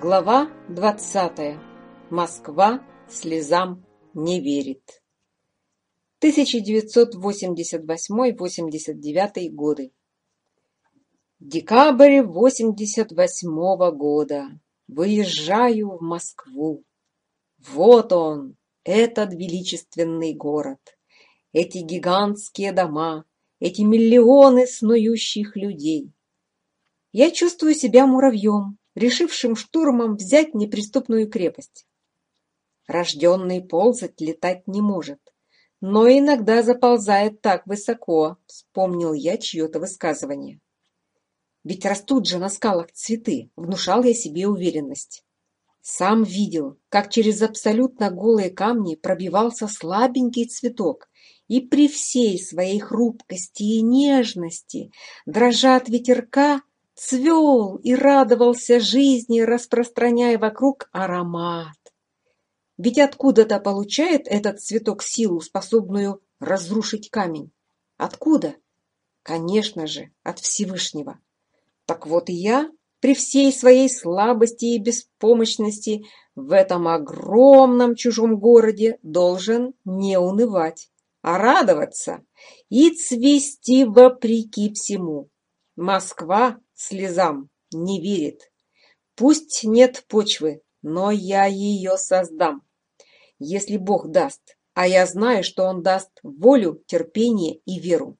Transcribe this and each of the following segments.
Глава 20. Москва слезам не верит. 1988-89 годы. Декабрь 88 года. Выезжаю в Москву. Вот он, этот величественный город. Эти гигантские дома, эти миллионы снующих людей. Я чувствую себя муравьем, решившим штурмом взять неприступную крепость. Рожденный ползать летать не может, но иногда заползает так высоко, вспомнил я чье-то высказывание. Ведь растут же на скалах цветы, внушал я себе уверенность. Сам видел, как через абсолютно голые камни пробивался слабенький цветок, и при всей своей хрупкости и нежности дрожат ветерка цвел и радовался жизни, распространяя вокруг аромат. Ведь откуда-то получает этот цветок силу, способную разрушить камень. Откуда? Конечно же, от Всевышнего. Так вот и я, при всей своей слабости и беспомощности, в этом огромном чужом городе должен не унывать, а радоваться и цвести вопреки всему. Москва слезам не верит. Пусть нет почвы, но я ее создам. Если Бог даст, а я знаю, что Он даст волю, терпение и веру.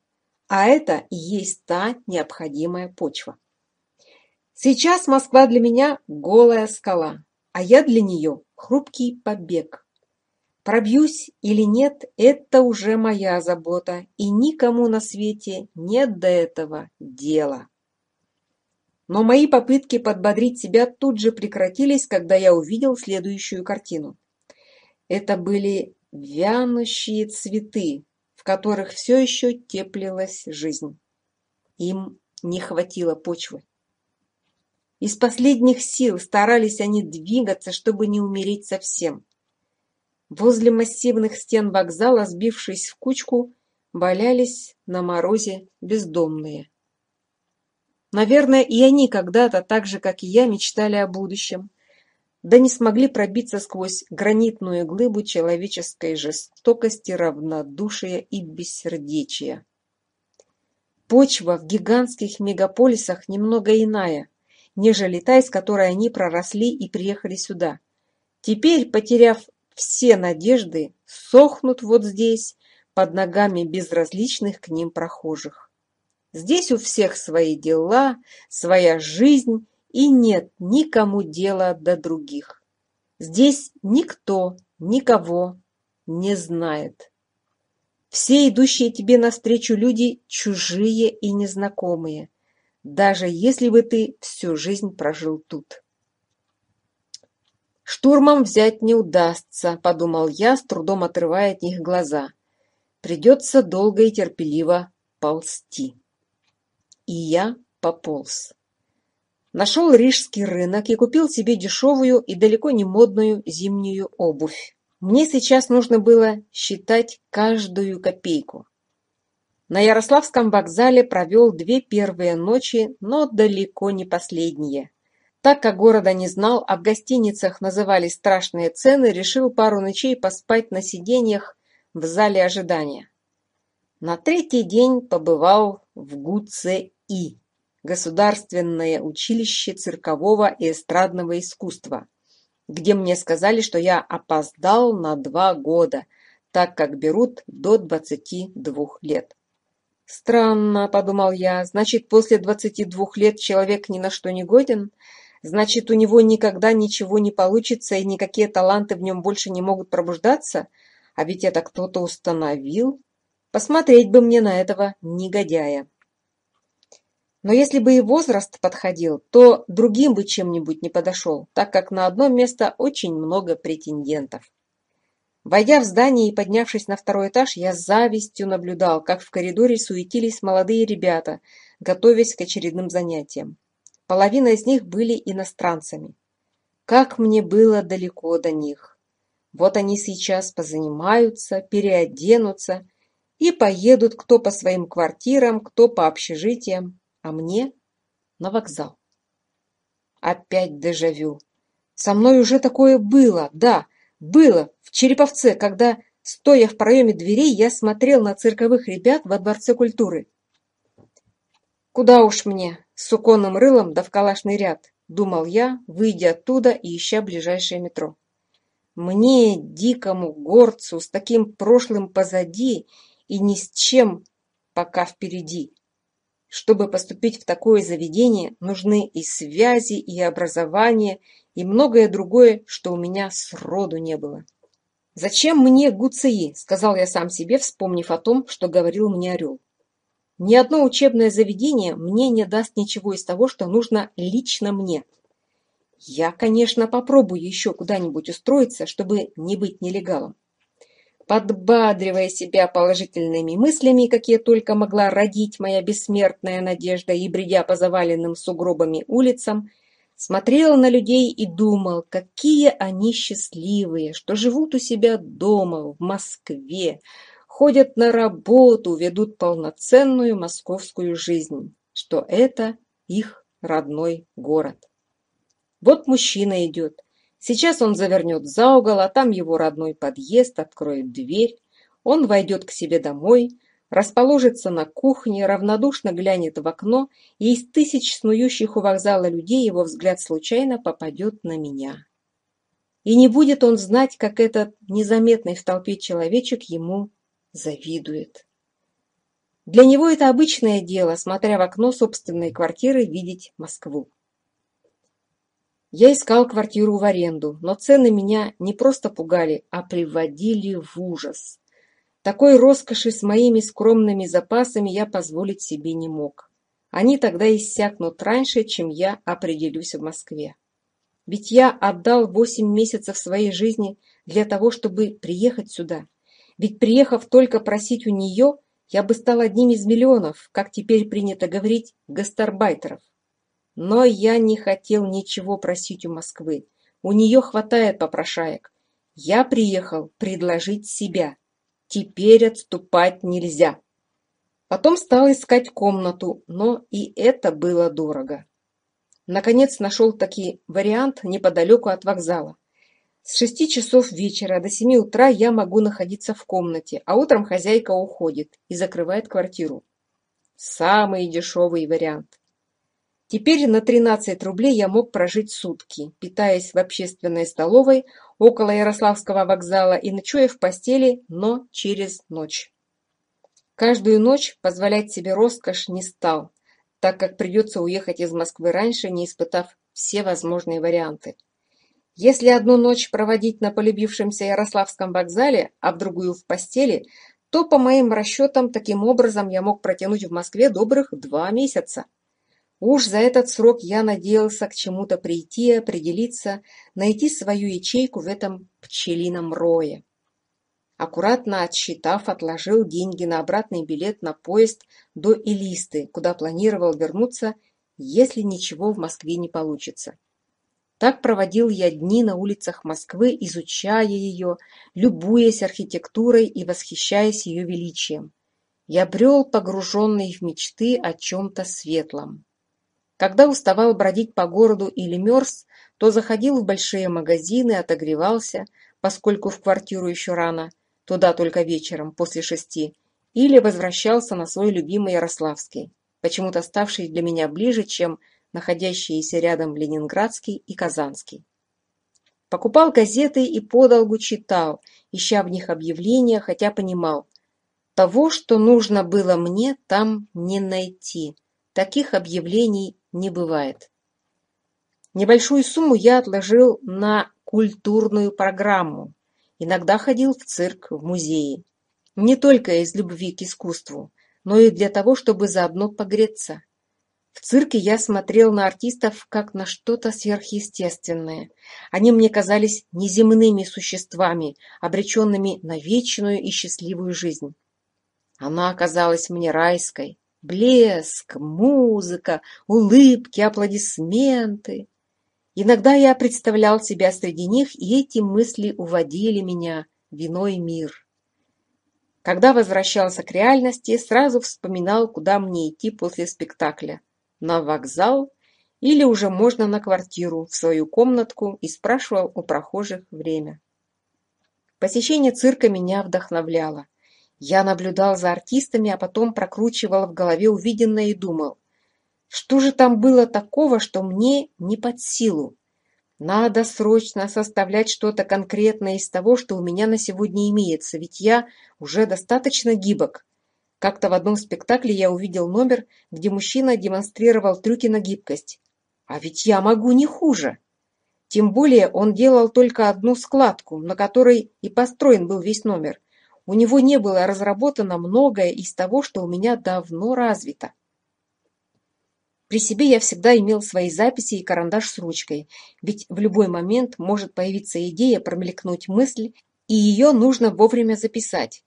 А это и есть та необходимая почва. Сейчас Москва для меня голая скала, а я для нее хрупкий побег. Пробьюсь или нет, это уже моя забота, и никому на свете нет до этого дела. Но мои попытки подбодрить себя тут же прекратились, когда я увидел следующую картину. Это были вянущие цветы, в которых все еще теплилась жизнь. Им не хватило почвы. Из последних сил старались они двигаться, чтобы не умереть совсем. Возле массивных стен вокзала, сбившись в кучку, валялись на морозе бездомные. Наверное, и они когда-то, так же как и я, мечтали о будущем, да не смогли пробиться сквозь гранитную глыбу человеческой жестокости, равнодушия и бессердечия. Почва в гигантских мегаполисах немного иная, нежели та, из которой они проросли и приехали сюда. Теперь, потеряв все надежды, сохнут вот здесь, под ногами безразличных к ним прохожих. Здесь у всех свои дела, своя жизнь, и нет никому дела до других. Здесь никто никого не знает. Все идущие тебе навстречу люди чужие и незнакомые, даже если бы ты всю жизнь прожил тут. «Штурмом взять не удастся», — подумал я, с трудом отрывая от них глаза. «Придется долго и терпеливо ползти» и я пополз. Нашел рижский рынок и купил себе дешевую и далеко не модную зимнюю обувь. Мне сейчас нужно было считать каждую копейку. На Ярославском вокзале провел две первые ночи, но далеко не последние. Так как города не знал, а в гостиницах назывались страшные цены, решил пару ночей поспать на сиденьях в зале ожидания. На третий день побывал в Гуце и Государственное училище циркового и эстрадного искусства, где мне сказали, что я опоздал на два года, так как берут до 22 лет. «Странно», — подумал я, — «значит, после 22 лет человек ни на что не годен? Значит, у него никогда ничего не получится и никакие таланты в нем больше не могут пробуждаться? А ведь это кто-то установил. Посмотреть бы мне на этого негодяя». Но если бы и возраст подходил, то другим бы чем-нибудь не подошел, так как на одно место очень много претендентов. Войдя в здание и поднявшись на второй этаж, я с завистью наблюдал, как в коридоре суетились молодые ребята, готовясь к очередным занятиям. Половина из них были иностранцами. Как мне было далеко до них. Вот они сейчас позанимаются, переоденутся и поедут кто по своим квартирам, кто по общежитиям а мне — на вокзал. Опять дежавю. Со мной уже такое было, да, было, в Череповце, когда, стоя в проеме дверей, я смотрел на цирковых ребят во Дворце культуры. Куда уж мне, с уконным рылом да в калашный ряд, думал я, выйдя оттуда и ища ближайшее метро. Мне, дикому горцу, с таким прошлым позади и ни с чем пока впереди. Чтобы поступить в такое заведение, нужны и связи, и образование, и многое другое, что у меня сроду не было. «Зачем мне ГУЦИ?» – сказал я сам себе, вспомнив о том, что говорил мне Орел. «Ни одно учебное заведение мне не даст ничего из того, что нужно лично мне. Я, конечно, попробую еще куда-нибудь устроиться, чтобы не быть нелегалом подбадривая себя положительными мыслями, какие только могла родить моя бессмертная надежда, и бредя по заваленным сугробами улицам, смотрела на людей и думал, какие они счастливые, что живут у себя дома, в Москве, ходят на работу, ведут полноценную московскую жизнь, что это их родной город. Вот мужчина идет – Сейчас он завернет за угол, а там его родной подъезд откроет дверь. Он войдет к себе домой, расположится на кухне, равнодушно глянет в окно, и из тысяч снующих у вокзала людей его взгляд случайно попадет на меня. И не будет он знать, как этот незаметный в толпе человечек ему завидует. Для него это обычное дело, смотря в окно собственной квартиры, видеть Москву. Я искал квартиру в аренду, но цены меня не просто пугали, а приводили в ужас. Такой роскоши с моими скромными запасами я позволить себе не мог. Они тогда иссякнут раньше, чем я определюсь в Москве. Ведь я отдал восемь месяцев своей жизни для того, чтобы приехать сюда. Ведь приехав только просить у нее, я бы стал одним из миллионов, как теперь принято говорить, гастарбайтеров. Но я не хотел ничего просить у Москвы. У нее хватает попрошаек. Я приехал предложить себя. Теперь отступать нельзя. Потом стал искать комнату, но и это было дорого. Наконец нашел таки вариант неподалеку от вокзала. С шести часов вечера до семи утра я могу находиться в комнате, а утром хозяйка уходит и закрывает квартиру. Самый дешевый вариант. Теперь на тринадцать рублей я мог прожить сутки, питаясь в общественной столовой около Ярославского вокзала и ночуя в постели, но через ночь. Каждую ночь позволять себе роскошь не стал, так как придется уехать из Москвы раньше, не испытав все возможные варианты. Если одну ночь проводить на полюбившемся Ярославском вокзале, а в другую в постели, то, по моим расчетам, таким образом я мог протянуть в Москве добрых два месяца. Уж за этот срок я надеялся к чему-то прийти, определиться, найти свою ячейку в этом пчелином рое. Аккуратно отсчитав, отложил деньги на обратный билет на поезд до Элисты, куда планировал вернуться, если ничего в Москве не получится. Так проводил я дни на улицах Москвы, изучая ее, любуясь архитектурой и восхищаясь ее величием. Я брел погруженный в мечты о чем-то светлом. Когда уставал бродить по городу или мерз, то заходил в большие магазины, отогревался, поскольку в квартиру еще рано, туда только вечером, после шести, или возвращался на свой любимый Ярославский, почему-то ставший для меня ближе, чем находящиеся рядом Ленинградский и Казанский. Покупал газеты и подолгу читал, ища в них объявления, хотя понимал, того, что нужно было мне, там не найти. Таких объявлений не бывает. Небольшую сумму я отложил на культурную программу. Иногда ходил в цирк, в музеи. Не только из любви к искусству, но и для того, чтобы заодно погреться. В цирке я смотрел на артистов как на что-то сверхъестественное. Они мне казались неземными существами, обреченными на вечную и счастливую жизнь. Она оказалась мне райской. Блеск, музыка, улыбки, аплодисменты. Иногда я представлял себя среди них, и эти мысли уводили меня в иной мир. Когда возвращался к реальности, сразу вспоминал, куда мне идти после спектакля. На вокзал или уже можно на квартиру, в свою комнатку и спрашивал у прохожих время. Посещение цирка меня вдохновляло. Я наблюдал за артистами, а потом прокручивал в голове увиденное и думал, что же там было такого, что мне не под силу? Надо срочно составлять что-то конкретное из того, что у меня на сегодня имеется, ведь я уже достаточно гибок. Как-то в одном спектакле я увидел номер, где мужчина демонстрировал трюки на гибкость. А ведь я могу не хуже. Тем более он делал только одну складку, на которой и построен был весь номер – у него не было разработано многое из того, что у меня давно развито. При себе я всегда имел свои записи и карандаш с ручкой, ведь в любой момент может появиться идея промелькнуть мысль, и ее нужно вовремя записать.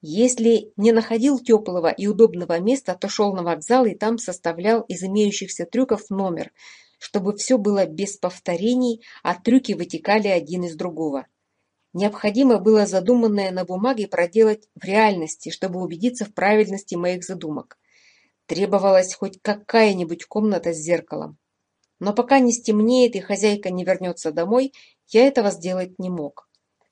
Если не находил теплого и удобного места, то шел на вокзал и там составлял из имеющихся трюков номер, чтобы все было без повторений, а трюки вытекали один из другого. Необходимо было задуманное на бумаге проделать в реальности, чтобы убедиться в правильности моих задумок. Требовалась хоть какая-нибудь комната с зеркалом. Но пока не стемнеет и хозяйка не вернется домой, я этого сделать не мог.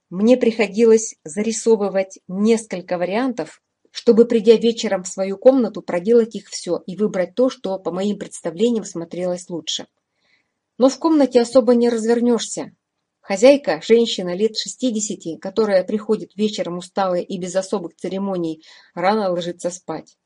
Мне приходилось зарисовывать несколько вариантов, чтобы, придя вечером в свою комнату, проделать их все и выбрать то, что, по моим представлениям, смотрелось лучше. Но в комнате особо не развернешься, Хозяйка, женщина лет шестидесяти, которая приходит вечером усталой и без особых церемоний, рано ложится спать.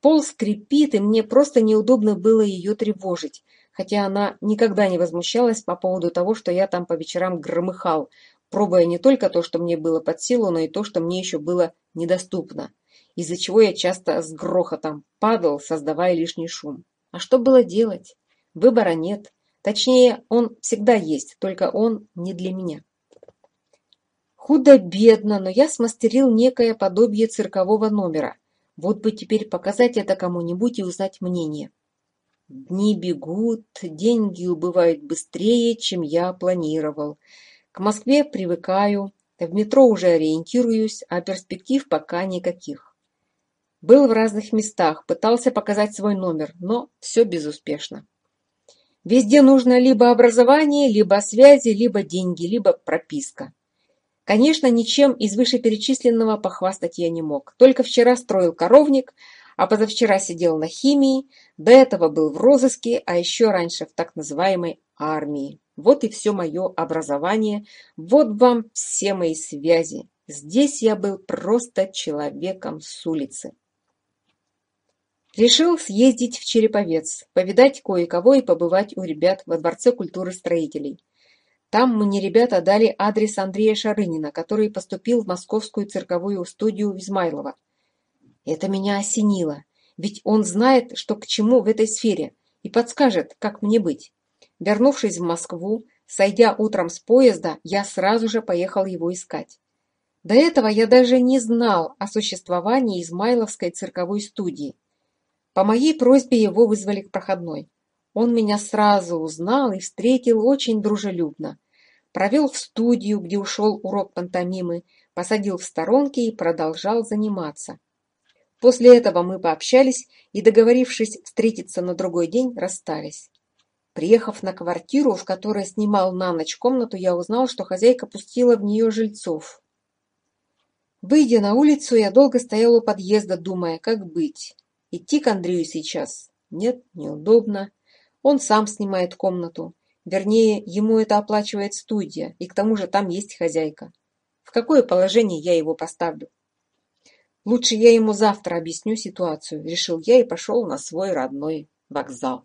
Пол скрипит, и мне просто неудобно было ее тревожить, хотя она никогда не возмущалась по поводу того, что я там по вечерам громыхал, пробуя не только то, что мне было под силу, но и то, что мне еще было недоступно, из-за чего я часто с грохотом падал, создавая лишний шум. А что было делать? Выбора нет. Точнее, он всегда есть, только он не для меня. Худо-бедно, но я смастерил некое подобие циркового номера. Вот бы теперь показать это кому-нибудь и узнать мнение. Дни бегут, деньги убывают быстрее, чем я планировал. К Москве привыкаю, в метро уже ориентируюсь, а перспектив пока никаких. Был в разных местах, пытался показать свой номер, но все безуспешно. Везде нужно либо образование, либо связи, либо деньги, либо прописка. Конечно, ничем из вышеперечисленного похвастать я не мог. Только вчера строил коровник, а позавчера сидел на химии, до этого был в розыске, а еще раньше в так называемой армии. Вот и все мое образование, вот вам все мои связи. Здесь я был просто человеком с улицы. Решил съездить в Череповец, повидать кое-кого и побывать у ребят во Дворце культуры строителей. Там мне ребята дали адрес Андрея Шарынина, который поступил в московскую цирковую студию Измайлова. Это меня осенило, ведь он знает, что к чему в этой сфере, и подскажет, как мне быть. Вернувшись в Москву, сойдя утром с поезда, я сразу же поехал его искать. До этого я даже не знал о существовании Измайловской цирковой студии. По моей просьбе его вызвали к проходной. Он меня сразу узнал и встретил очень дружелюбно. Провел в студию, где ушел урок пантомимы, посадил в сторонке и продолжал заниматься. После этого мы пообщались и, договорившись встретиться на другой день, расстались. Приехав на квартиру, в которой снимал на ночь комнату, я узнал, что хозяйка пустила в нее жильцов. Выйдя на улицу, я долго стоял у подъезда, думая, как быть. Идти к Андрею сейчас? Нет, неудобно. Он сам снимает комнату. Вернее, ему это оплачивает студия, и к тому же там есть хозяйка. В какое положение я его поставлю? Лучше я ему завтра объясню ситуацию, решил я и пошел на свой родной вокзал.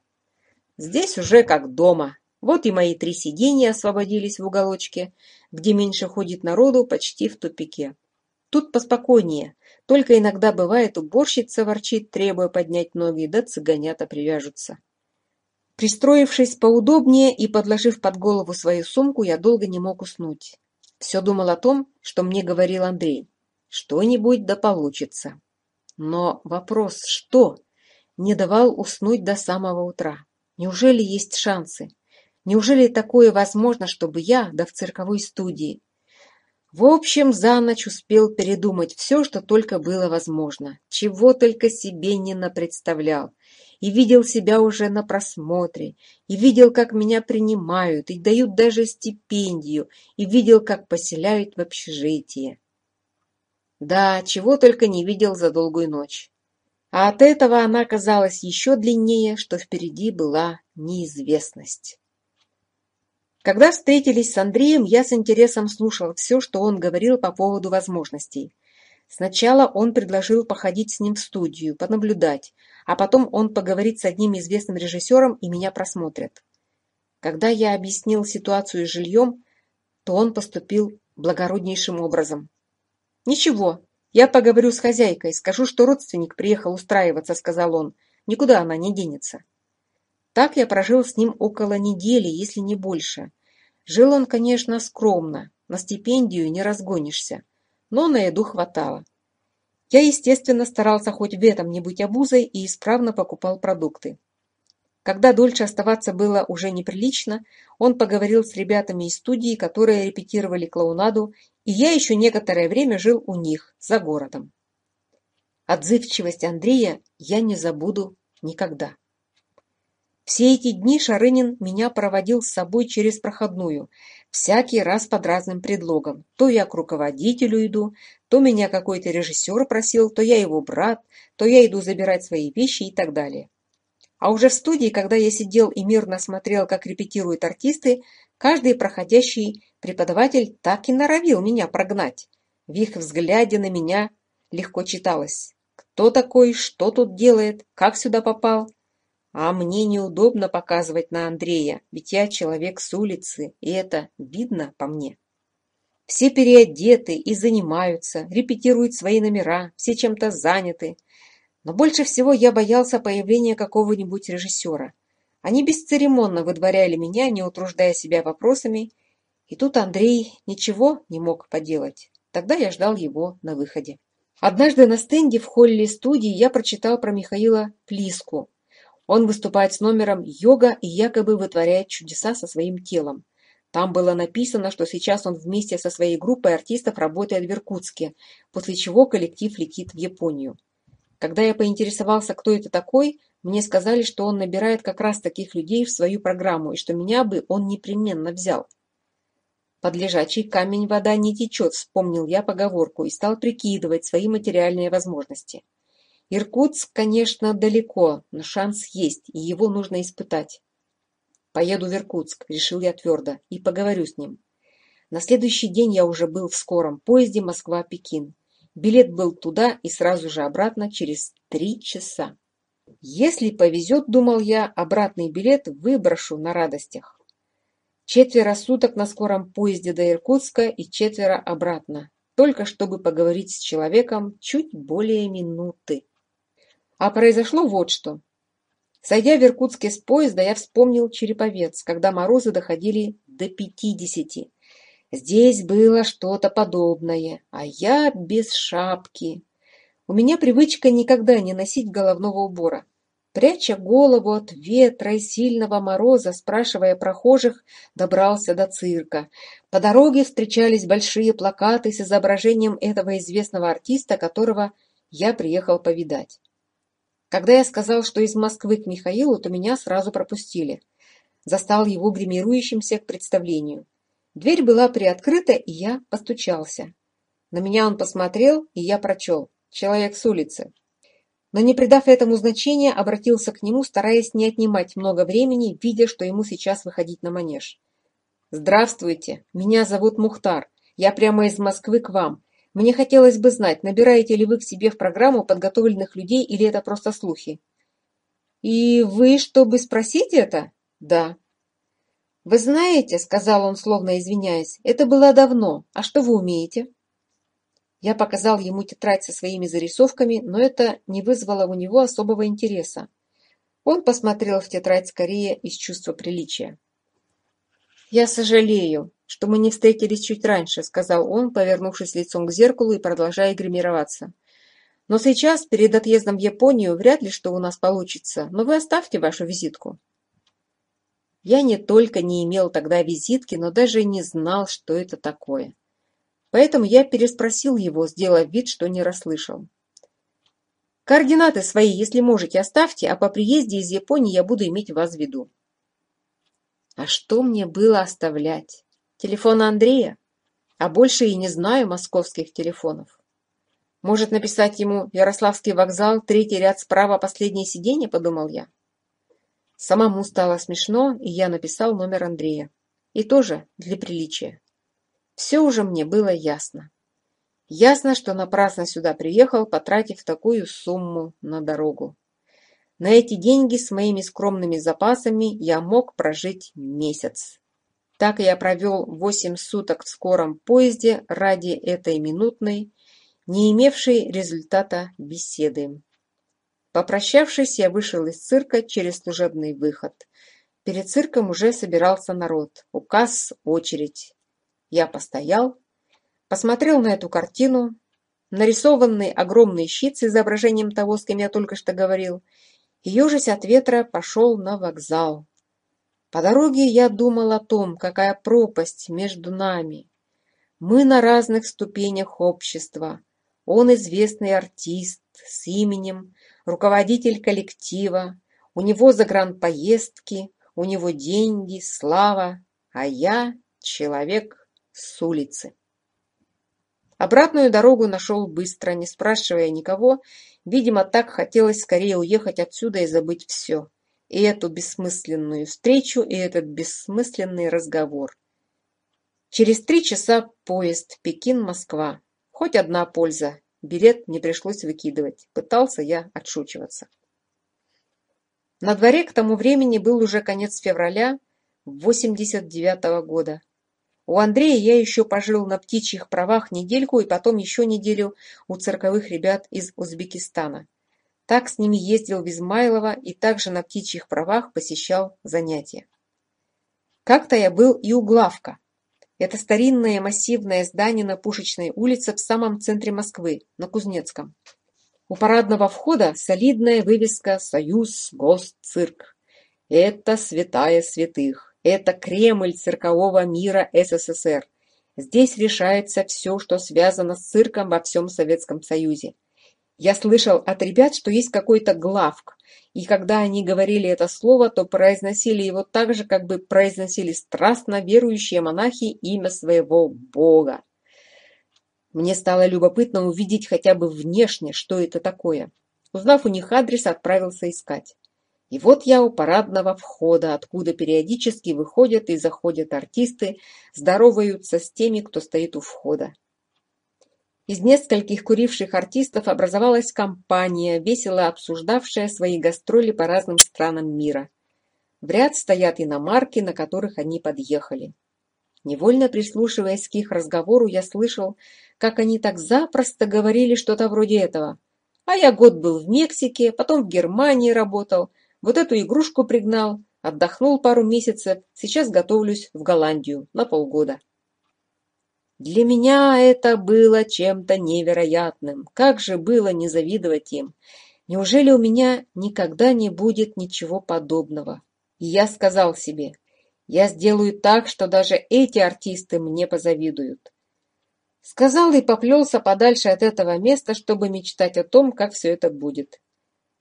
Здесь уже как дома. Вот и мои три сиденья освободились в уголочке, где меньше ходит народу почти в тупике. Тут поспокойнее. Только иногда бывает, уборщица ворчит, требуя поднять ноги, да цыганята привяжутся. Пристроившись поудобнее и подложив под голову свою сумку, я долго не мог уснуть. Все думал о том, что мне говорил Андрей. Что-нибудь да получится. Но вопрос «что?» не давал уснуть до самого утра. Неужели есть шансы? Неужели такое возможно, чтобы я, да в цирковой студии, в общем, за ночь успел передумать все, что только было возможно, чего только себе не напредставлял. И видел себя уже на просмотре, и видел, как меня принимают, и дают даже стипендию, и видел, как поселяют в общежитие. Да, чего только не видел за долгую ночь. А от этого она казалась еще длиннее, что впереди была неизвестность. Когда встретились с Андреем, я с интересом слушал все, что он говорил по поводу возможностей. Сначала он предложил походить с ним в студию, понаблюдать, а потом он поговорит с одним известным режиссером и меня просмотрят. Когда я объяснил ситуацию с жильем, то он поступил благороднейшим образом. «Ничего, я поговорю с хозяйкой, скажу, что родственник приехал устраиваться», — сказал он. «Никуда она не денется». Так я прожил с ним около недели, если не больше. Жил он, конечно, скромно, на стипендию не разгонишься, но на еду хватало. Я, естественно, старался хоть в этом не быть обузой и исправно покупал продукты. Когда дольше оставаться было уже неприлично, он поговорил с ребятами из студии, которые репетировали клоунаду, и я еще некоторое время жил у них, за городом. Отзывчивость Андрея я не забуду никогда. Все эти дни Шарынин меня проводил с собой через проходную, всякий раз под разным предлогом. То я к руководителю иду, то меня какой-то режиссер просил, то я его брат, то я иду забирать свои вещи и так далее. А уже в студии, когда я сидел и мирно смотрел, как репетируют артисты, каждый проходящий преподаватель так и норовил меня прогнать. В их взгляде на меня легко читалось. Кто такой, что тут делает, как сюда попал, а мне неудобно показывать на Андрея, ведь я человек с улицы, и это видно по мне. Все переодеты и занимаются, репетируют свои номера, все чем-то заняты. Но больше всего я боялся появления какого-нибудь режиссера. Они бесцеремонно выдворяли меня, не утруждая себя вопросами, и тут Андрей ничего не мог поделать. Тогда я ждал его на выходе. Однажды на стенде в холле студии я прочитал про Михаила Плиску, он выступает с номером «Йога» и якобы вытворяет чудеса со своим телом. Там было написано, что сейчас он вместе со своей группой артистов работает в Иркутске, после чего коллектив летит в Японию. Когда я поинтересовался, кто это такой, мне сказали, что он набирает как раз таких людей в свою программу и что меня бы он непременно взял. «Под лежачий камень вода не течет», — вспомнил я поговорку и стал прикидывать свои материальные возможности. Иркутск, конечно, далеко, но шанс есть, и его нужно испытать. Поеду в Иркутск, решил я твердо, и поговорю с ним. На следующий день я уже был в скором поезде Москва-Пекин. Билет был туда и сразу же обратно через три часа. Если повезет, думал я, обратный билет выброшу на радостях. Четверо суток на скором поезде до Иркутска и четверо обратно, только чтобы поговорить с человеком чуть более минуты. А произошло вот что. Сойдя в Иркутске с поезда, я вспомнил Череповец, когда морозы доходили до пятидесяти. Здесь было что-то подобное, а я без шапки. У меня привычка никогда не носить головного убора. Пряча голову от ветра и сильного мороза, спрашивая прохожих, добрался до цирка. По дороге встречались большие плакаты с изображением этого известного артиста, которого я приехал повидать. Когда я сказал, что из Москвы к Михаилу, то меня сразу пропустили. Застал его гримирующимся к представлению. Дверь была приоткрыта, и я постучался. На меня он посмотрел, и я прочел. Человек с улицы. Но не придав этому значения, обратился к нему, стараясь не отнимать много времени, видя, что ему сейчас выходить на манеж. «Здравствуйте, меня зовут Мухтар. Я прямо из Москвы к вам. Мне хотелось бы знать, набираете ли вы к себе в программу подготовленных людей или это просто слухи? И вы, чтобы спросить это? Да. Вы знаете, сказал он, словно извиняясь, это было давно. А что вы умеете? Я показал ему тетрадь со своими зарисовками, но это не вызвало у него особого интереса. Он посмотрел в тетрадь скорее из чувства приличия. «Я сожалею что мы не встретились чуть раньше, — сказал он, повернувшись лицом к зеркалу и продолжая гримироваться. Но сейчас, перед отъездом в Японию, вряд ли что у нас получится, но вы оставьте вашу визитку. Я не только не имел тогда визитки, но даже не знал, что это такое. Поэтому я переспросил его, сделав вид, что не расслышал. Координаты свои, если можете, оставьте, а по приезде из Японии я буду иметь вас в виду. А что мне было оставлять? Телефона Андрея, а больше и не знаю московских телефонов. Может написать ему «Ярославский вокзал, третий ряд справа, последнее сиденье», — подумал я. Самому стало смешно, и я написал номер Андрея. И тоже для приличия. Все уже мне было ясно. Ясно, что напрасно сюда приехал, потратив такую сумму на дорогу. На эти деньги с моими скромными запасами я мог прожить месяц. Так я провел восемь суток в скором поезде ради этой минутной, не имевшей результата беседы. Попрощавшись, я вышел из цирка через служебный выход. Перед цирком уже собирался народ. Указ, очередь. Я постоял, посмотрел на эту картину, нарисованный огромный щит с изображением того, с кем я только что говорил, и, ежась от ветра, пошел на вокзал. По дороге я думал о том, какая пропасть между нами. Мы на разных ступенях общества. Он известный артист с именем, руководитель коллектива, у него загранпоездки, у него деньги, слава, а я человек с улицы. Обратную дорогу нашел быстро, не спрашивая никого. Видимо, так хотелось скорее уехать отсюда и забыть все и эту бессмысленную встречу и этот бессмысленный разговор. Через три часа поезд Пекин-Москва. Хоть одна польза. Билет не пришлось выкидывать. Пытался я отшучиваться. На дворе к тому времени был уже конец февраля 89 -го года. У Андрея я еще пожил на птичьих правах недельку и потом еще неделю у цирковых ребят из Узбекистана. Так с ними ездил в Измайлово и также на птичьих правах посещал занятия. Как-то я был и у Главка. Это старинное массивное здание на Пушечной улице в самом центре Москвы, на Кузнецком. У парадного входа солидная вывеска «Союз Госцирк». Это святая святых. Это Кремль циркового мира СССР. Здесь решается все, что связано с цирком во всем Советском Союзе. Я слышал от ребят, что есть какой-то главк, и когда они говорили это слово, то произносили его так же, как бы произносили страстно верующие монахи имя своего Бога. Мне стало любопытно увидеть хотя бы внешне, что это такое. Узнав у них адрес, отправился искать. И вот я у парадного входа, откуда периодически выходят и заходят артисты, здороваются с теми, кто стоит у входа. Из нескольких куривших артистов образовалась компания, весело обсуждавшая свои гастроли по разным странам мира. В ряд стоят иномарки, на которых они подъехали. Невольно прислушиваясь к их разговору, я слышал, как они так запросто говорили что-то вроде этого. А я год был в Мексике, потом в Германии работал, вот эту игрушку пригнал, отдохнул пару месяцев, сейчас готовлюсь в Голландию на полгода. Для меня это было чем-то невероятным. Как же было не завидовать им? Неужели у меня никогда не будет ничего подобного? И я сказал себе, я сделаю так, что даже эти артисты мне позавидуют. Сказал и поплелся подальше от этого места, чтобы мечтать о том, как все это будет.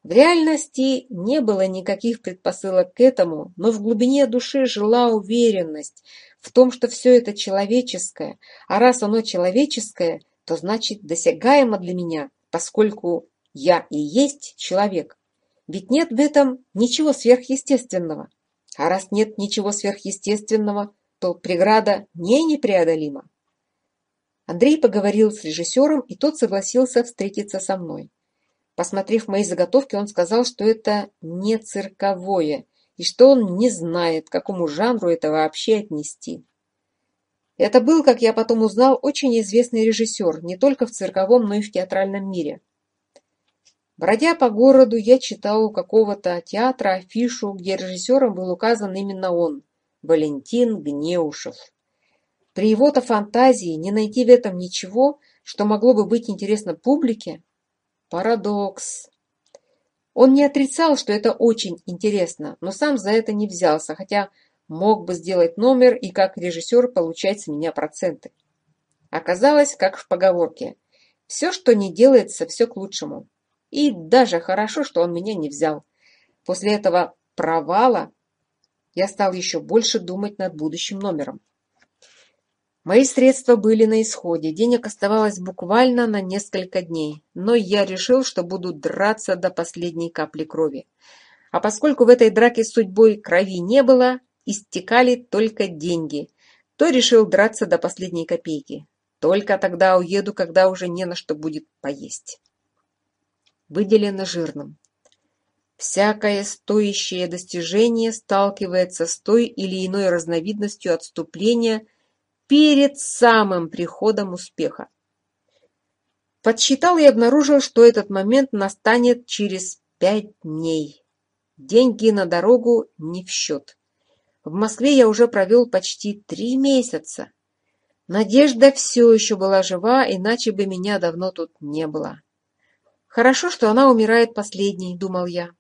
В реальности не было никаких предпосылок к этому, но в глубине души жила уверенность – в том, что все это человеческое, а раз оно человеческое, то значит досягаемо для меня, поскольку я и есть человек. Ведь нет в этом ничего сверхъестественного. А раз нет ничего сверхъестественного, то преграда не непреодолима. Андрей поговорил с режиссером, и тот согласился встретиться со мной. Посмотрев мои заготовки, он сказал, что это не цирковое и что он не знает, к какому жанру это вообще отнести. Это был, как я потом узнал, очень известный режиссер, не только в цирковом, но и в театральном мире. Бродя по городу, я читал у какого-то театра афишу, где режиссером был указан именно он – Валентин Гнеушев. При его-то фантазии не найти в этом ничего, что могло бы быть интересно публике – парадокс. Он не отрицал, что это очень интересно, но сам за это не взялся, хотя мог бы сделать номер и как режиссер получать с меня проценты. Оказалось, как в поговорке. Все, что не делается, все к лучшему. И даже хорошо, что он меня не взял. После этого провала я стал еще больше думать над будущим номером. Мои средства были на исходе, денег оставалось буквально на несколько дней, но я решил, что буду драться до последней капли крови. А поскольку в этой драке с судьбой крови не было, истекали только деньги, то решил драться до последней копейки. Только тогда уеду, когда уже не на что будет поесть. Выделено жирным. Всякое стоящее достижение сталкивается с той или иной разновидностью отступления – перед самым приходом успеха. Подсчитал и обнаружил, что этот момент настанет через пять дней. Деньги на дорогу не в счет. В Москве я уже провел почти три месяца. Надежда все еще была жива, иначе бы меня давно тут не было. Хорошо, что она умирает последней, думал я.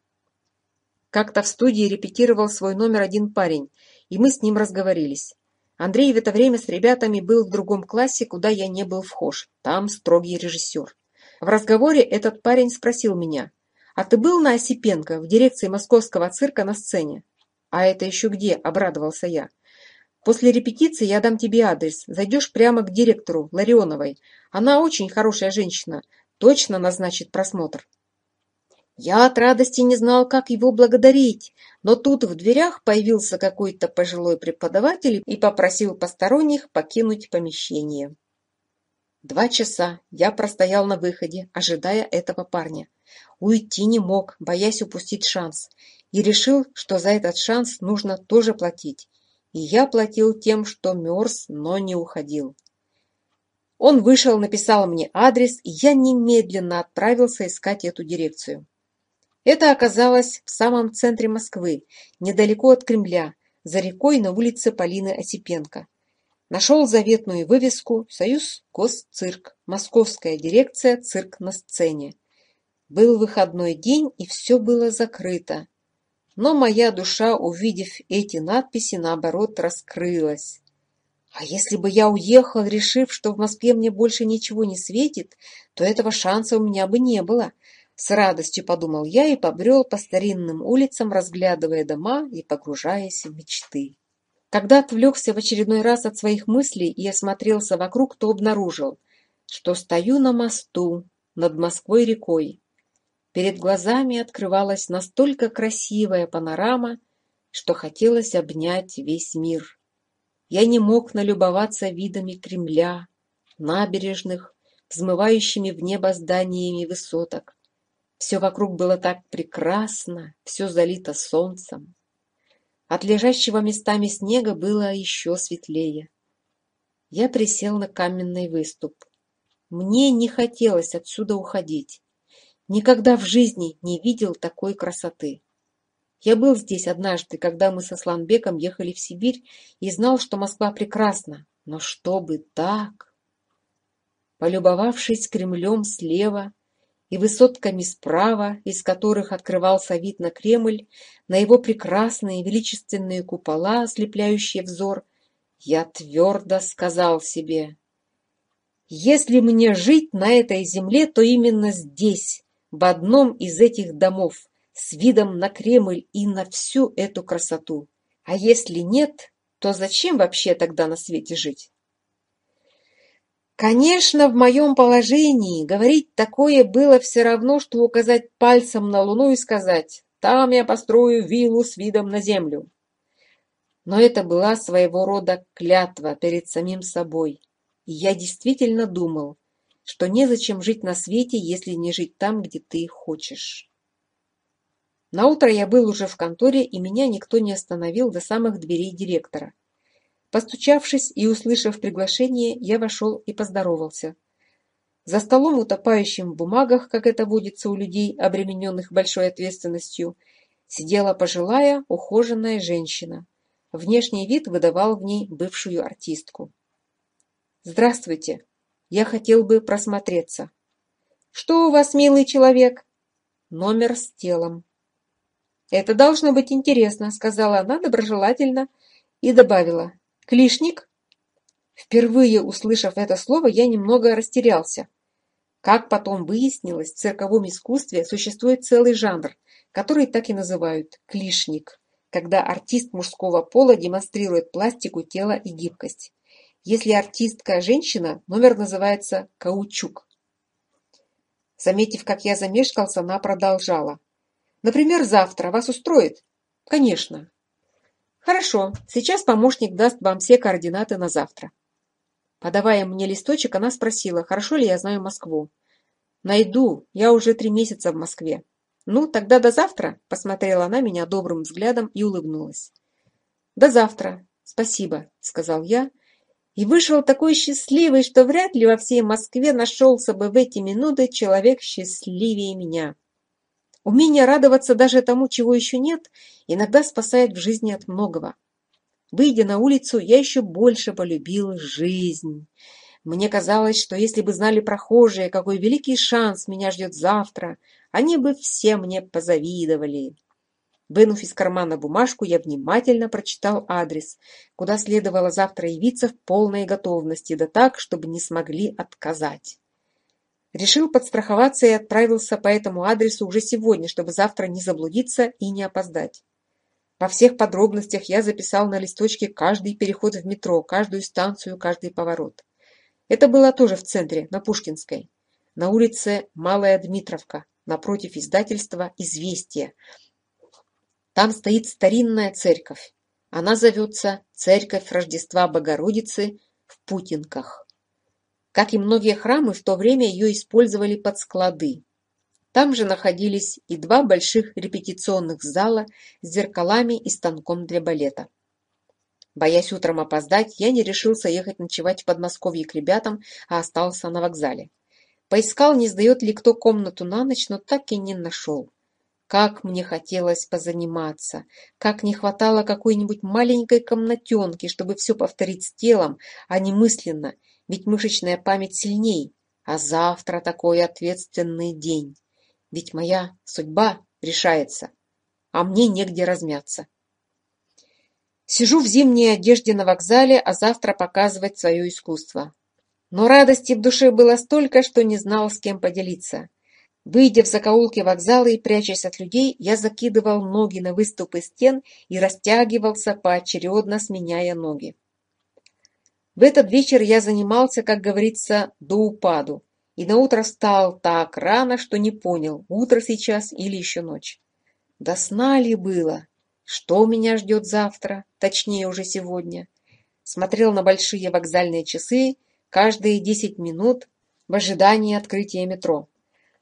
Как-то в студии репетировал свой номер один парень, и мы с ним разговорились. Андрей в это время с ребятами был в другом классе, куда я не был вхож. Там строгий режиссер. В разговоре этот парень спросил меня, «А ты был на Осипенко в дирекции московского цирка на сцене?» «А это еще где?» – обрадовался я. «После репетиции я дам тебе адрес. Зайдешь прямо к директору, Ларионовой. Она очень хорошая женщина. Точно назначит просмотр». Я от радости не знал, как его благодарить, но тут в дверях появился какой-то пожилой преподаватель и попросил посторонних покинуть помещение. Два часа я простоял на выходе, ожидая этого парня. Уйти не мог, боясь упустить шанс, и решил, что за этот шанс нужно тоже платить. И я платил тем, что мерз, но не уходил. Он вышел, написал мне адрес, и я немедленно отправился искать эту дирекцию. Это оказалось в самом центре Москвы, недалеко от Кремля, за рекой на улице Полины Осипенко. Нашел заветную вывеску «Союз Госцирк. Московская дирекция «Цирк на сцене». Был выходной день, и все было закрыто. Но моя душа, увидев эти надписи, наоборот, раскрылась. А если бы я уехал, решив, что в Москве мне больше ничего не светит, то этого шанса у меня бы не было – с радостью подумал я и побрел по старинным улицам, разглядывая дома и погружаясь в мечты. Когда отвлекся в очередной раз от своих мыслей и осмотрелся вокруг, то обнаружил, что стою на мосту над Москвой рекой. Перед глазами открывалась настолько красивая панорама, что хотелось обнять весь мир. Я не мог налюбоваться видами Кремля, набережных, взмывающими в небо зданиями высоток, все вокруг было так прекрасно, все залито солнцем. От лежащего местами снега было еще светлее. Я присел на каменный выступ. Мне не хотелось отсюда уходить. Никогда в жизни не видел такой красоты. Я был здесь однажды, когда мы со Сланбеком ехали в Сибирь и знал, что Москва прекрасна. Но чтобы так... Полюбовавшись Кремлем слева, и высотками справа, из которых открывался вид на Кремль, на его прекрасные величественные купола, ослепляющие взор, я твердо сказал себе, «Если мне жить на этой земле, то именно здесь, в одном из этих домов, с видом на Кремль и на всю эту красоту. А если нет, то зачем вообще тогда на свете жить?» Конечно, в моем положении говорить такое было все равно, что указать пальцем на луну и сказать «Там я построю виллу с видом на землю». Но это была своего рода клятва перед самим собой. И я действительно думал, что незачем жить на свете, если не жить там, где ты хочешь. Наутро я был уже в конторе, и меня никто не остановил до самых дверей директора. Постучавшись и услышав приглашение, я вошел и поздоровался. За столом, утопающим в бумагах, как это водится у людей, обремененных большой ответственностью, сидела пожилая, ухоженная женщина. Внешний вид выдавал в ней бывшую артистку. «Здравствуйте! Я хотел бы просмотреться». «Что у вас, милый человек?» «Номер с телом». «Это должно быть интересно», — сказала она доброжелательно и добавила. «Клишник?» Впервые услышав это слово, я немного растерялся. Как потом выяснилось, в цирковом искусстве существует целый жанр, который так и называют «клишник», когда артист мужского пола демонстрирует пластику тела и гибкость. Если артистка – женщина, номер называется «каучук». Заметив, как я замешкался, она продолжала. «Например, завтра вас устроит?» «Конечно. Хорошо, сейчас помощник даст вам все координаты на завтра. Подавая мне листочек, она спросила, хорошо ли я знаю Москву. Найду, я уже три месяца в Москве. Ну, тогда до завтра, посмотрела она меня добрым взглядом и улыбнулась. До завтра, спасибо, сказал я, и вышел такой счастливый, что вряд ли во всей Москве нашелся бы в эти минуты человек счастливее меня. Умение радоваться даже тому, чего еще нет, иногда спасает в жизни от многого. Выйдя на улицу, я еще больше полюбил жизнь. Мне казалось, что если бы знали прохожие, какой великий шанс меня ждет завтра, они бы все мне позавидовали. Вынув из кармана бумажку, я внимательно прочитал адрес, куда следовало завтра явиться в полной готовности, да так, чтобы не смогли отказать. Решил подстраховаться и отправился по этому адресу уже сегодня, чтобы завтра не заблудиться и не опоздать. Во всех подробностях я записал на листочке каждый переход в метро, каждую станцию, каждый поворот. Это было тоже в центре, на Пушкинской, на улице Малая Дмитровка, напротив издательства «Известия». Там стоит старинная церковь. Она зовется «Церковь Рождества Богородицы» в Путинках. Как и многие храмы, в то время ее использовали под склады. Там же находились и два больших репетиционных зала с зеркалами и станком для балета. Боясь утром опоздать, я не решился ехать ночевать в Подмосковье к ребятам, а остался на вокзале. Поискал, не сдает ли кто комнату на ночь, но так и не нашел. Как мне хотелось позаниматься, как не хватало какой-нибудь маленькой комнатенки, чтобы все повторить с телом, а не мысленно, ведь мышечная память сильней, а завтра такой ответственный день. Ведь моя судьба решается, а мне негде размяться. Сижу в зимней одежде на вокзале, а завтра показывать свое искусство. Но радости в душе было столько, что не знал, с кем поделиться. Выйдя в закоулки вокзала и прячась от людей, я закидывал ноги на выступы стен и растягивался, поочередно сменяя ноги. В этот вечер я занимался, как говорится, до упаду, и наутро встал так рано, что не понял, утро сейчас или еще ночь. До сна ли было? Что меня ждет завтра, точнее уже сегодня? Смотрел на большие вокзальные часы каждые 10 минут в ожидании открытия метро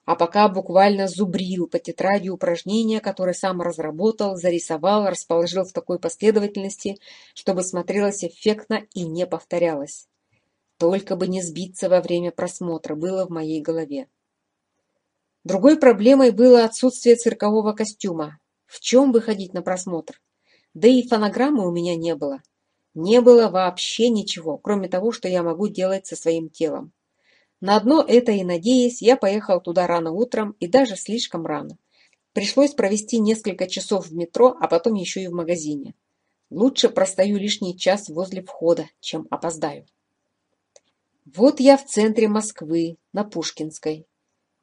а пока буквально зубрил по тетради упражнения, которые сам разработал, зарисовал, расположил в такой последовательности, чтобы смотрелось эффектно и не повторялось. Только бы не сбиться во время просмотра, было в моей голове. Другой проблемой было отсутствие циркового костюма. В чем выходить на просмотр? Да и фонограммы у меня не было. Не было вообще ничего, кроме того, что я могу делать со своим телом. На одно это и надеясь, я поехал туда рано утром и даже слишком рано. Пришлось провести несколько часов в метро, а потом еще и в магазине. Лучше простою лишний час возле входа, чем опоздаю. Вот я в центре Москвы, на Пушкинской.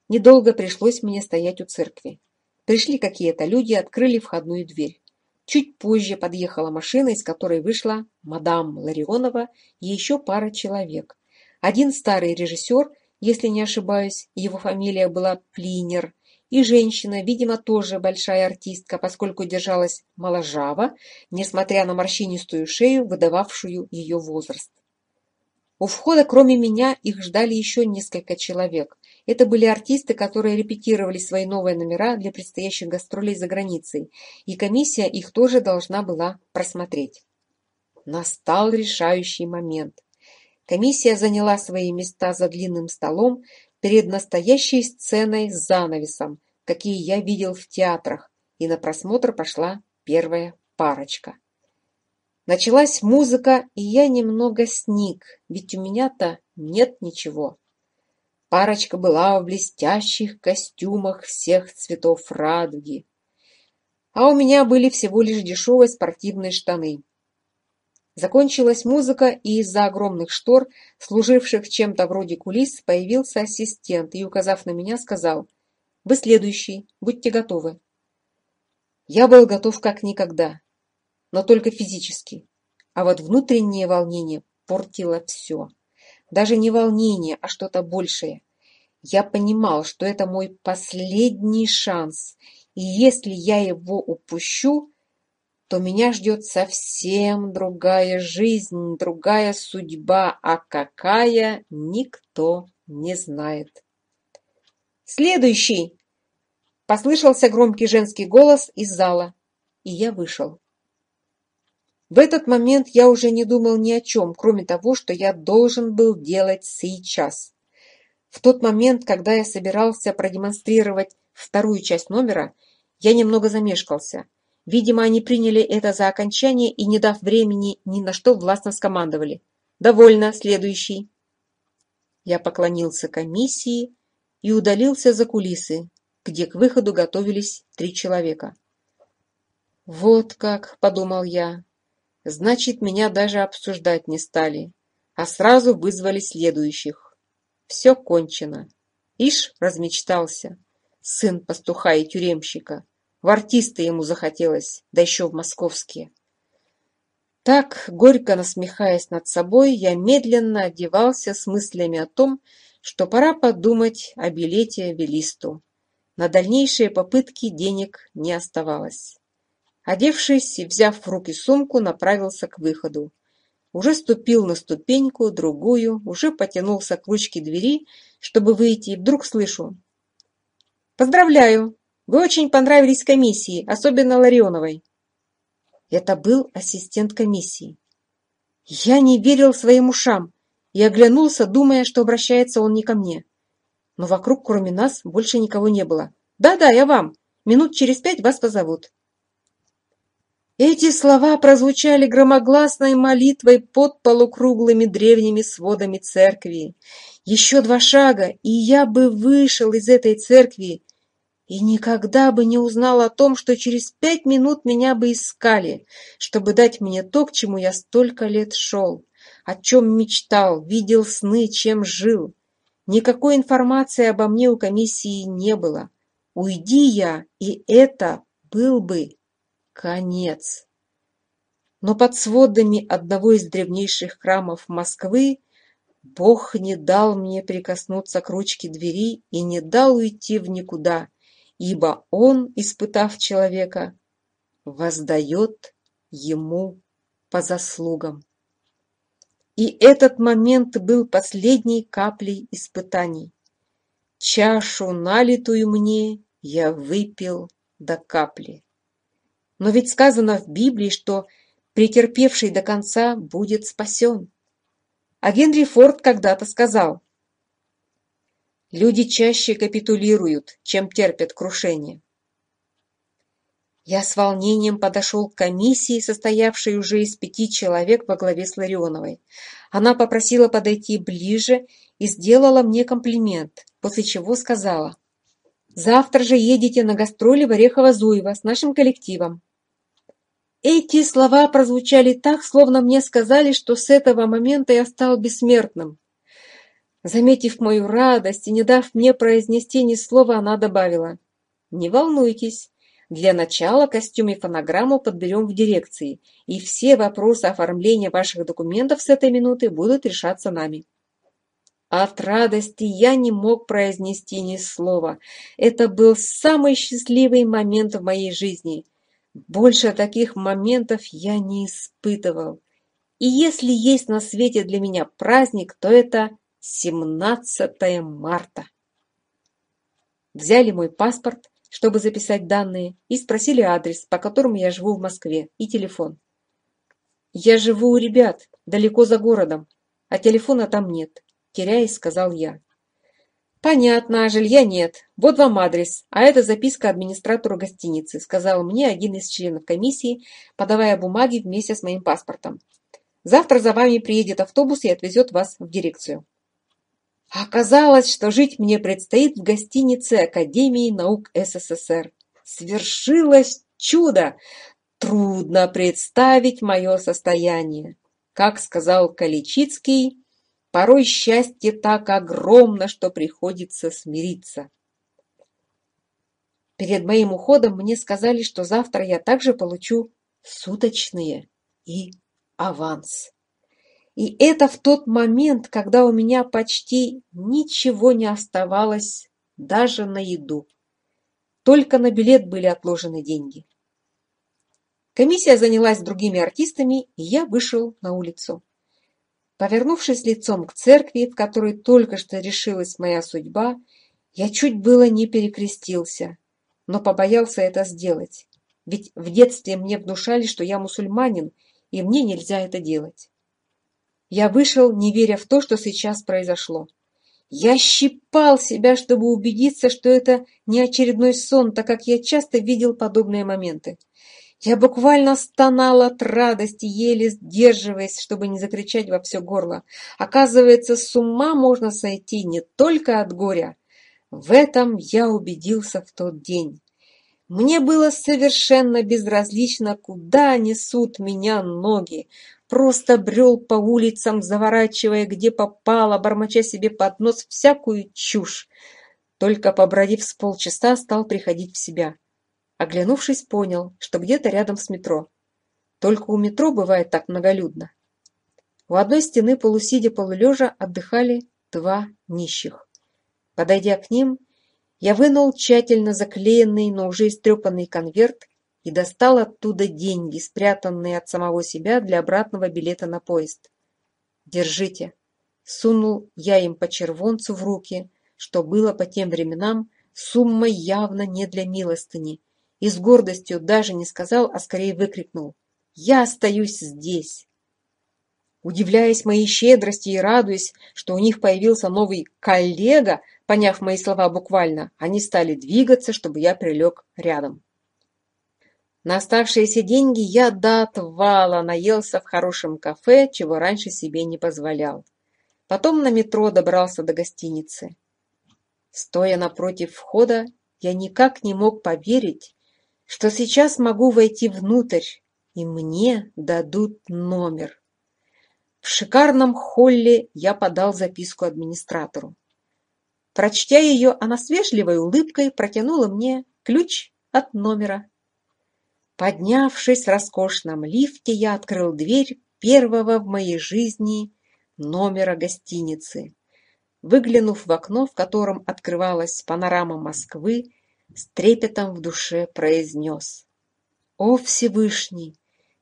Недолго пришлось мне стоять у церкви. Пришли какие-то люди, открыли входную дверь. Чуть позже подъехала машина, из которой вышла мадам Ларионова и еще пара человек, один старый режиссер, если не ошибаюсь, его фамилия была Плинер, и женщина, видимо, тоже большая артистка, поскольку держалась моложаво, несмотря на морщинистую шею, выдававшую ее возраст. У входа, кроме меня, их ждали еще несколько человек. Это были артисты, которые репетировали свои новые номера для предстоящих гастролей за границей, и комиссия их тоже должна была просмотреть. Настал решающий момент. Комиссия заняла свои места за длинным столом перед настоящей сценой с занавесом, какие я видел в театрах, и на просмотр пошла первая парочка. Началась музыка, и я немного сник, ведь у меня-то нет ничего. Парочка была в блестящих костюмах всех цветов радуги. А у меня были всего лишь дешевые спортивные штаны, Закончилась музыка, и из-за огромных штор, служивших чем-то вроде кулис, появился ассистент и, указав на меня, сказал «Вы следующий, будьте готовы». Я был готов как никогда, но только физически. А вот внутреннее волнение портило все. Даже не волнение, а что-то большее. Я понимал, что это мой последний шанс, и если я его упущу, то меня ждет совсем другая жизнь, другая судьба, а какая никто не знает. «Следующий!» – послышался громкий женский голос из зала, и я вышел. В этот момент я уже не думал ни о чем, кроме того, что я должен был делать сейчас. В тот момент, когда я собирался продемонстрировать вторую часть номера, я немного замешкался – Видимо, они приняли это за окончание и, не дав времени ни на что, властно скомандовали. «Довольно, следующий!» Я поклонился комиссии и удалился за кулисы, где к выходу готовились три человека. «Вот как!» — подумал я. «Значит, меня даже обсуждать не стали, а сразу вызвали следующих. Все кончено. Ишь размечтался, сын пастуха и тюремщика в ему захотелось, да еще в московские. Так, горько насмехаясь над собой, я медленно одевался с мыслями о том, что пора подумать о билете Велисту. На дальнейшие попытки денег не оставалось. Одевшись и взяв в руки сумку, направился к выходу. Уже ступил на ступеньку, другую, уже потянулся к ручке двери, чтобы выйти, и вдруг слышу «Поздравляю! Вы очень понравились комиссии, особенно Ларионовой. Это был ассистент комиссии. Я не верил своим ушам и оглянулся, думая, что обращается он не ко мне. Но вокруг, кроме нас, больше никого не было. «Да-да, я вам. Минут через пять вас позовут». Эти слова прозвучали громогласной молитвой под полукруглыми древними сводами церкви. Еще два шага, и я бы вышел из этой церкви, и никогда бы не узнал о том, что через пять минут меня бы искали, чтобы дать мне то, к чему я столько лет шел, о чем мечтал, видел сны, чем жил. Никакой информации обо мне у комиссии не было. Уйди я, и это был бы конец. Но под сводами одного из древнейших храмов Москвы Бог не дал мне прикоснуться к ручке двери и не дал уйти в никуда, ибо Он, испытав человека, воздает ему по заслугам. И этот момент был последней каплей испытаний. Чашу, налитую мне, я выпил до капли. Но ведь сказано в Библии, что претерпевший до конца будет спасен. А Генри Форд когда-то сказал, Люди чаще капитулируют, чем терпят крушение. Я с волнением подошел к комиссии, состоявшей уже из пяти человек во главе с Ларионовой. Она попросила подойти ближе и сделала мне комплимент, после чего сказала, «Завтра же едете на гастроли в Орехово-Зуево с нашим коллективом». Эти слова прозвучали так, словно мне сказали, что с этого момента я стал бессмертным. Заметив мою радость и не дав мне произнести ни слова, она добавила. «Не волнуйтесь, для начала костюм и фонограмму подберем в дирекции, и все вопросы оформления ваших документов с этой минуты будут решаться нами». От радости я не мог произнести ни слова. Это был самый счастливый момент в моей жизни. Больше таких моментов я не испытывал. И если есть на свете для меня праздник, то это семнадцатое марта. Взяли мой паспорт, чтобы записать данные, и спросили адрес, по которому я живу в Москве, и телефон. «Я живу у ребят, далеко за городом, а телефона там нет», – теряясь, сказал я. «Понятно, а жилья нет. Вот вам адрес, а это записка администратору гостиницы», – сказал мне один из членов комиссии, подавая бумаги вместе с моим паспортом. «Завтра за вами приедет автобус и отвезет вас в дирекцию». Оказалось, что жить мне предстоит в гостинице Академии наук СССР. Свершилось чудо! Трудно представить мое состояние. Как сказал Каличицкий, порой счастье так огромно, что приходится смириться. Перед моим уходом мне сказали, что завтра я также получу суточные и аванс. И это в тот момент, когда у меня почти ничего не оставалось даже на еду. Только на билет были отложены деньги. Комиссия занялась другими артистами, и я вышел на улицу. Повернувшись лицом к церкви, в которой только что решилась моя судьба, я чуть было не перекрестился, но побоялся это сделать. Ведь в детстве мне внушали, что я мусульманин, и мне нельзя это делать. Я вышел, не веря в то, что сейчас произошло. Я щипал себя, чтобы убедиться, что это не очередной сон, так как я часто видел подобные моменты. Я буквально стонал от радости, еле сдерживаясь, чтобы не закричать во все горло. Оказывается, с ума можно сойти не только от горя. В этом я убедился в тот день. Мне было совершенно безразлично, куда несут меня ноги просто брел по улицам, заворачивая где попало, бормоча себе под нос всякую чушь. Только побродив с полчаса, стал приходить в себя. Оглянувшись, понял, что где-то рядом с метро. Только у метро бывает так многолюдно. У одной стены, полусидя, полулежа, отдыхали два нищих. Подойдя к ним, я вынул тщательно заклеенный, но уже истрепанный конверт и достал оттуда деньги, спрятанные от самого себя для обратного билета на поезд. «Держите!» Сунул я им по червонцу в руки, что было по тем временам суммой явно не для милостыни, и с гордостью даже не сказал, а скорее выкрикнул «Я остаюсь здесь!» Удивляясь моей щедрости и радуясь, что у них появился новый коллега, поняв мои слова буквально, они стали двигаться, чтобы я прилег рядом. На оставшиеся деньги я доотвала наелся в хорошем кафе, чего раньше себе не позволял. Потом на метро добрался до гостиницы. Стоя напротив входа, я никак не мог поверить, что сейчас могу войти внутрь, и мне дадут номер. В шикарном холле я подал записку администратору. Прочтя ее, она с вежливой улыбкой протянула мне ключ от номера Поднявшись в роскошном лифте я открыл дверь первого в моей жизни номера гостиницы. Выглянув в окно, в котором открывалась панорама Москвы, с трепетом в душе произнес. «О Всевышний,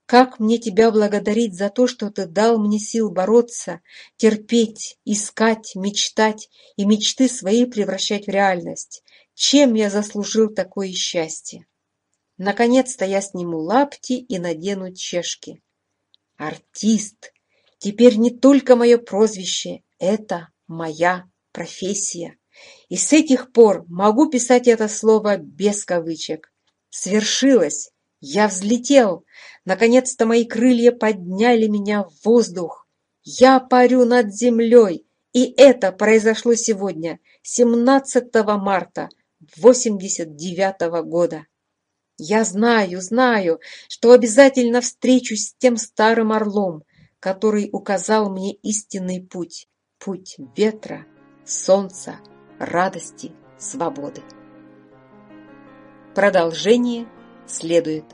как мне Тебя благодарить за то, что Ты дал мне сил бороться, терпеть, искать, мечтать и мечты свои превращать в реальность? Чем я заслужил такое счастье?» Наконец-то я сниму лапти и надену чешки. Артист. Теперь не только мое прозвище, это моя профессия. И с этих пор могу писать это слово без кавычек. Свершилось. Я взлетел. Наконец-то мои крылья подняли меня в воздух. Я парю над землей. И это произошло сегодня, 17 марта 89 -го года. Я знаю, знаю, что обязательно встречусь с тем старым орлом, который указал мне истинный путь, путь ветра, солнца, радости, свободы. Продолжение следует.